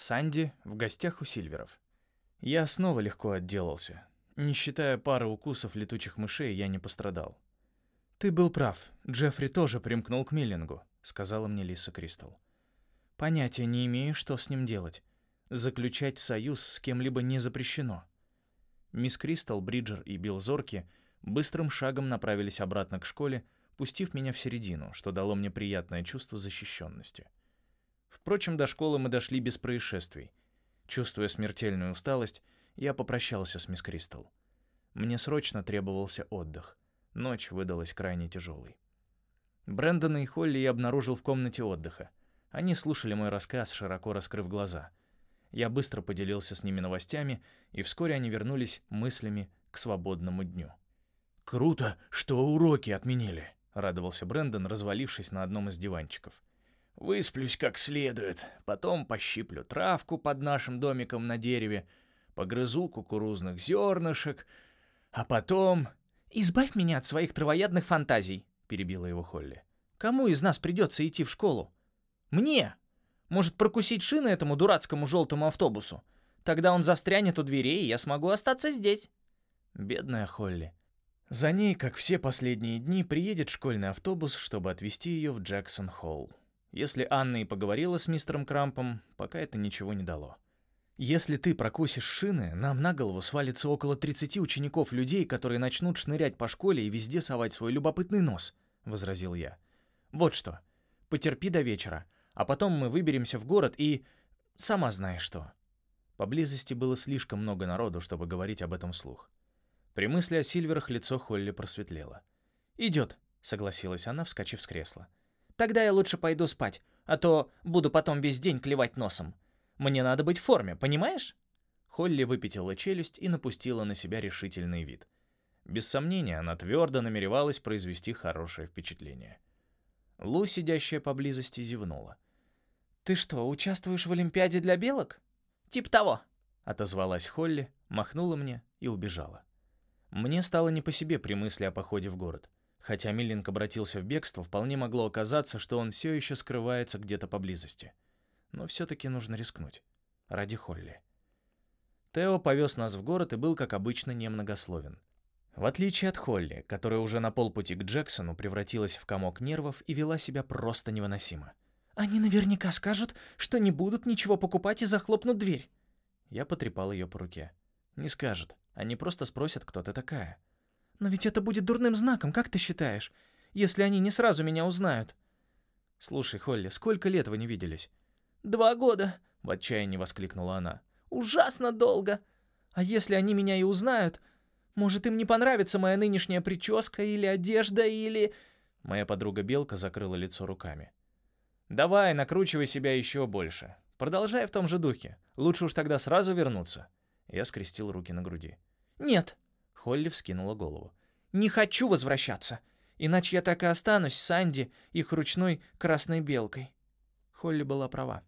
Санди в гостях у Сильверов. Я снова легко отделался. Не считая пары укусов летучих мышей, я не пострадал. «Ты был прав. Джеффри тоже примкнул к Миллингу», — сказала мне Лиса Кристал. «Понятия не имею, что с ним делать. Заключать союз с кем-либо не запрещено». Мисс Кристал, Бриджер и Билл Зорки быстрым шагом направились обратно к школе, пустив меня в середину, что дало мне приятное чувство защищенности. Впрочем, до школы мы дошли без происшествий. Чувствуя смертельную усталость, я попрощался с мисс Кристал. Мне срочно требовался отдых. Ночь выдалась крайне тяжелой. Брэндона и Холли я обнаружил в комнате отдыха. Они слушали мой рассказ, широко раскрыв глаза. Я быстро поделился с ними новостями, и вскоре они вернулись мыслями к свободному дню. «Круто, что уроки отменили», — радовался Брэндон, развалившись на одном из диванчиков. Высплюсь как следует, потом пощиплю травку под нашим домиком на дереве, погрызу кукурузных зернышек, а потом... «Избавь меня от своих травоядных фантазий», — перебила его Холли. «Кому из нас придется идти в школу? Мне! Может, прокусить шины этому дурацкому желтому автобусу? Тогда он застрянет у дверей, и я смогу остаться здесь». Бедная Холли. За ней, как все последние дни, приедет школьный автобус, чтобы отвезти ее в Джексон-Холл. Если Анна и поговорила с мистером Крампом, пока это ничего не дало. Если ты прокусишь шины, нам на голову свалится около 30 учеников людей, которые начнут шнырять по школе и везде совать свой любопытный нос, возразил я. Вот что. Потерпи до вечера, а потом мы выберемся в город и сама знаешь что. Поблизости было слишком много народу, чтобы говорить об этом вслух. При мысли о Сильверах лицо Холли просветлело. «Идет», — согласилась она, вскочив с кресла. Тогда я лучше пойду спать, а то буду потом весь день клевать носом. Мне надо быть в форме, понимаешь?» Холли выпятила челюсть и напустила на себя решительный вид. Без сомнения, она твердо намеревалась произвести хорошее впечатление. Лу, сидящая поблизости, зевнула. «Ты что, участвуешь в Олимпиаде для белок?» «Тип того», — отозвалась Холли, махнула мне и убежала. Мне стало не по себе при мысли о походе в город. Хотя Миллинг обратился в бегство, вполне могло оказаться, что он все еще скрывается где-то поблизости. Но все-таки нужно рискнуть. Ради Холли. Тео повез нас в город и был, как обычно, немногословен. В отличие от Холли, которая уже на полпути к Джексону превратилась в комок нервов и вела себя просто невыносимо. «Они наверняка скажут, что не будут ничего покупать и захлопнут дверь». Я потрепал ее по руке. «Не скажут. Они просто спросят, кто ты такая». Но ведь это будет дурным знаком, как ты считаешь? Если они не сразу меня узнают. Слушай, Холли, сколько лет вы не виделись? Два года, в отчаянии воскликнула она. Ужасно долго. А если они меня и узнают, может, им не понравится моя нынешняя прическа или одежда, или... Моя подруга Белка закрыла лицо руками. «Давай, накручивай себя еще больше. Продолжай в том же духе. Лучше уж тогда сразу вернуться». Я скрестил руки на груди. «Нет, Холли вскинула голову. «Не хочу возвращаться, иначе я так и останусь с Анди, их ручной красной белкой». Холли была права.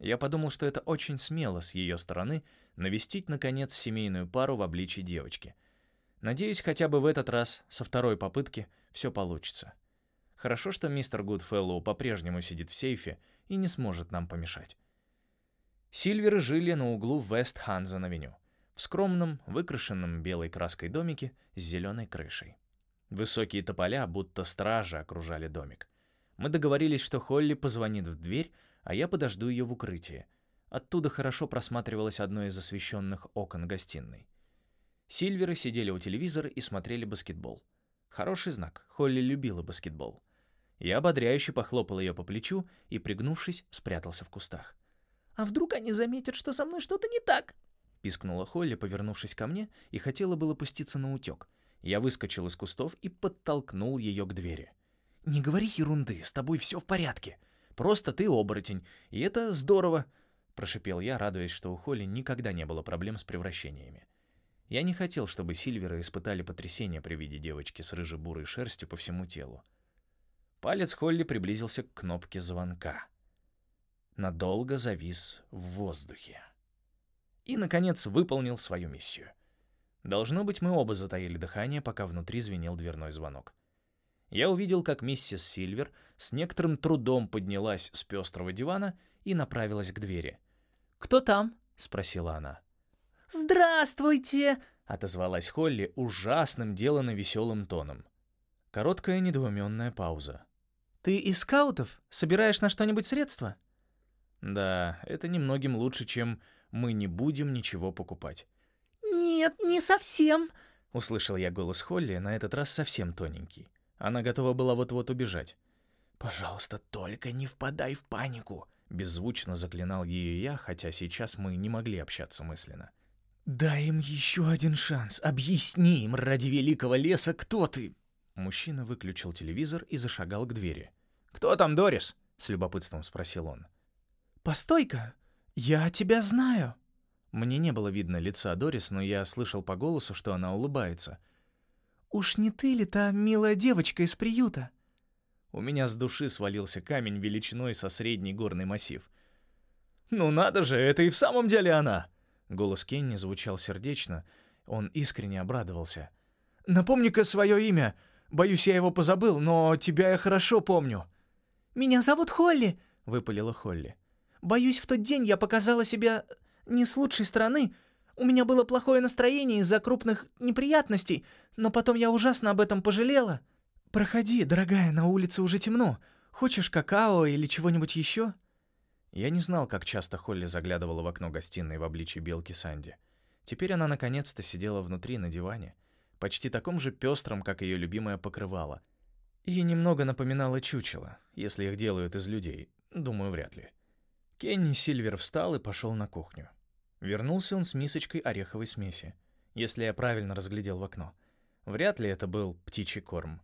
Я подумал, что это очень смело с ее стороны навестить, наконец, семейную пару в обличии девочки. Надеюсь, хотя бы в этот раз, со второй попытки, все получится. Хорошо, что мистер Гудфеллоу по-прежнему сидит в сейфе и не сможет нам помешать. Сильверы жили на углу Вест-Ханзен-авеню в скромном, выкрашенном белой краской домике с зеленой крышей. Высокие тополя, будто стражи, окружали домик. Мы договорились, что Холли позвонит в дверь, а я подожду ее в укрытии. Оттуда хорошо просматривалось одно из освещенных окон гостиной. Сильверы сидели у телевизора и смотрели баскетбол. Хороший знак. Холли любила баскетбол. Я ободряюще похлопал ее по плечу и, пригнувшись, спрятался в кустах. «А вдруг они заметят, что со мной что-то не так?» Пискнула Холли, повернувшись ко мне, и хотела было пуститься на утек. Я выскочил из кустов и подтолкнул ее к двери. «Не говори ерунды, с тобой все в порядке. Просто ты оборотень, и это здорово», — прошипел я, радуясь, что у Холли никогда не было проблем с превращениями. Я не хотел, чтобы Сильверы испытали потрясение при виде девочки с рыже-бурой шерстью по всему телу. Палец Холли приблизился к кнопке звонка. Надолго завис в воздухе и, наконец, выполнил свою миссию. Должно быть, мы оба затаили дыхание, пока внутри звенел дверной звонок. Я увидел, как миссис Сильвер с некоторым трудом поднялась с пестрого дивана и направилась к двери. «Кто там?» — спросила она. «Здравствуйте!» — отозвалась Холли ужасным, делано веселым тоном. Короткая недоуменная пауза. «Ты из скаутов? Собираешь на что-нибудь средства?» «Да, это немногим лучше, чем мы не будем ничего покупать». «Нет, не совсем», — услышал я голос Холли, на этот раз совсем тоненький. Она готова была вот-вот убежать. «Пожалуйста, только не впадай в панику», — беззвучно заклинал ее я, хотя сейчас мы не могли общаться мысленно. «Дай им еще один шанс. Объясни им ради великого леса, кто ты!» Мужчина выключил телевизор и зашагал к двери. «Кто там, Дорис?» — с любопытством спросил он. «Постой-ка, я тебя знаю». Мне не было видно лица Дорис, но я слышал по голосу, что она улыбается. «Уж не ты ли та милая девочка из приюта?» У меня с души свалился камень величиной со средний горный массив. «Ну надо же, это и в самом деле она!» Голос Кенни звучал сердечно, он искренне обрадовался. «Напомни-ка свое имя. Боюсь, я его позабыл, но тебя я хорошо помню». «Меня зовут Холли», — выпалила Холли. «Боюсь, в тот день я показала себя не с лучшей стороны. У меня было плохое настроение из-за крупных неприятностей, но потом я ужасно об этом пожалела». «Проходи, дорогая, на улице уже темно. Хочешь какао или чего-нибудь еще?» Я не знал, как часто Холли заглядывала в окно гостиной в обличье белки Санди. Теперь она наконец-то сидела внутри на диване, почти таком же пестром, как ее любимое покрывало. И немного напоминала чучело, если их делают из людей. Думаю, вряд ли. Кенни Сильвер встал и пошел на кухню. Вернулся он с мисочкой ореховой смеси, если я правильно разглядел в окно. Вряд ли это был птичий корм.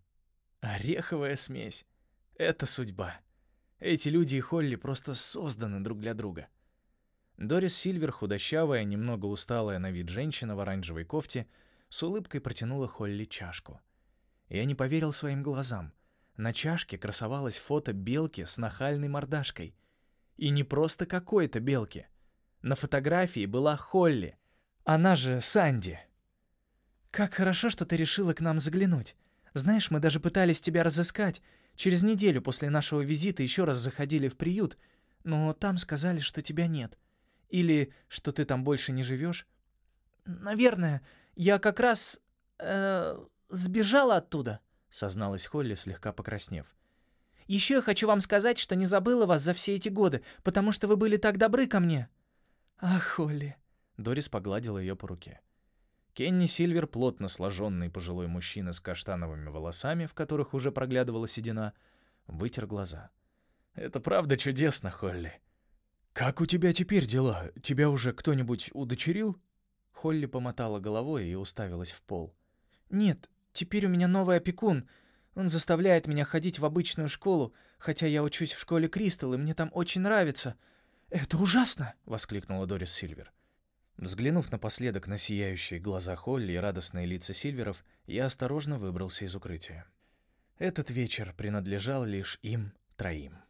Ореховая смесь. Это судьба. Эти люди и Холли просто созданы друг для друга. Дорис Сильвер, худощавая, немного усталая на вид женщина в оранжевой кофте, с улыбкой протянула Холли чашку. Я не поверил своим глазам. На чашке красовалось фото белки с нахальной мордашкой. И не просто какой-то белки. На фотографии была Холли. Она же Санди. «Как хорошо, что ты решила к нам заглянуть. Знаешь, мы даже пытались тебя разыскать, Через неделю после нашего визита еще раз заходили в приют, но там сказали, что тебя нет. Или что ты там больше не живешь. Наверное, я как раз э, сбежала оттуда, созналась Холли, слегка покраснев. Еще я хочу вам сказать, что не забыла вас за все эти годы, потому что вы были так добры ко мне. Ах, Холли. Дорис погладила ее по руке. Кенни Сильвер, плотно сложенный пожилой мужчина с каштановыми волосами, в которых уже проглядывала седина, вытер глаза. «Это правда чудесно, Холли». «Как у тебя теперь дела? Тебя уже кто-нибудь удочерил?» Холли помотала головой и уставилась в пол. «Нет, теперь у меня новый опекун. Он заставляет меня ходить в обычную школу, хотя я учусь в школе Кристал, и мне там очень нравится». «Это ужасно!» — воскликнула Дорис Сильвер. Взглянув напоследок на сияющие глаза Холли и радостные лица Сильверов, я осторожно выбрался из укрытия. Этот вечер принадлежал лишь им троим.